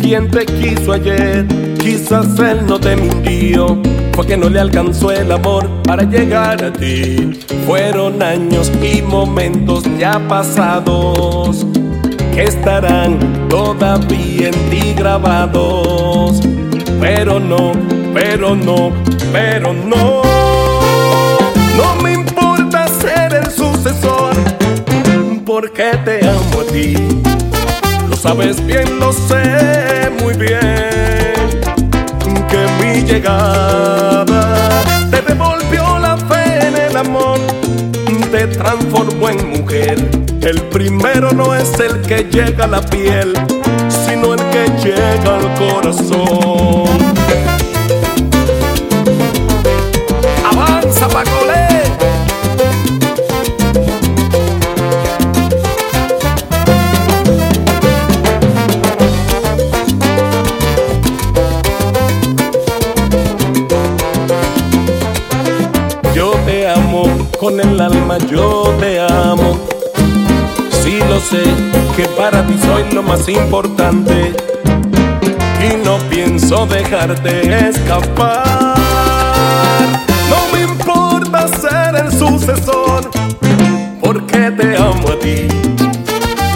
bien te quiso ayer, quizás él no te mintió, fue que no le alcanzó el amor para llegar a ti. Fueron años y momentos ya pasados que estarán todavía en ti grabados. Pero no, pero no, pero no. No me importa ser el sucesor, porque te amo a ti. Sabes bien, lo sé muy bien, que mi llegada te devolvió la fe en el amor, te transformó en mujer. El primero no es el que llega a la piel, sino el que llega al corazón. Con el alma, yo te amo. Sí lo sé, que para ti soy lo más importante. Y no pienso dejarte escapar. No me importa ser el sucesor, porque te amo a ti.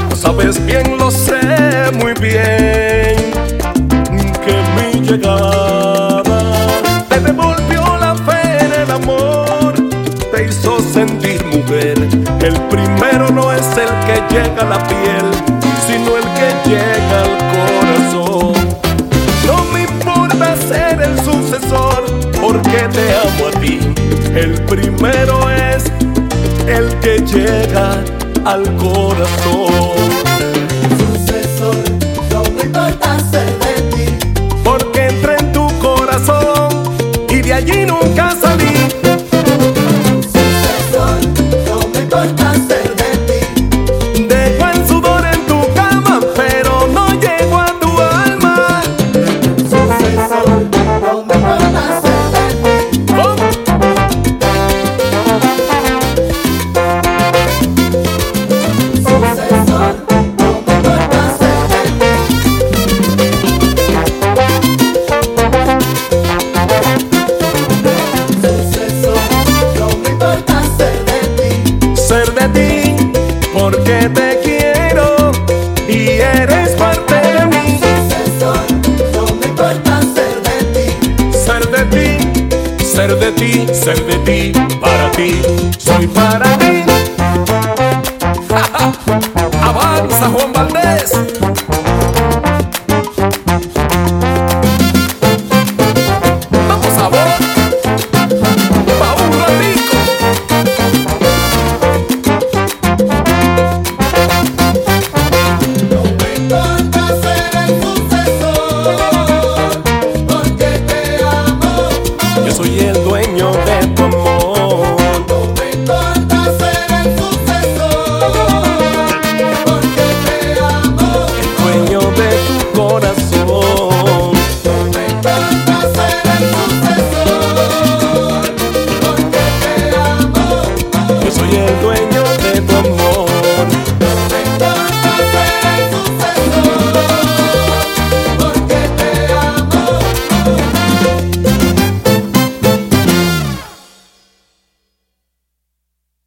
Lo sabes bien, lo sé muy bien, que mi llegada te devolvió la fe en el amor, hizo sentir mujer. El primero no es el que llega a la piel, sino el que llega al corazón. No me importa ser el sucesor, porque te amo a ti. El primero es el que llega al corazón. Porque te quiero y eres parte de mí. No me importa ser de ti. Ser de ti, ser de ti, ser de ti, para ti, soy para ti. todo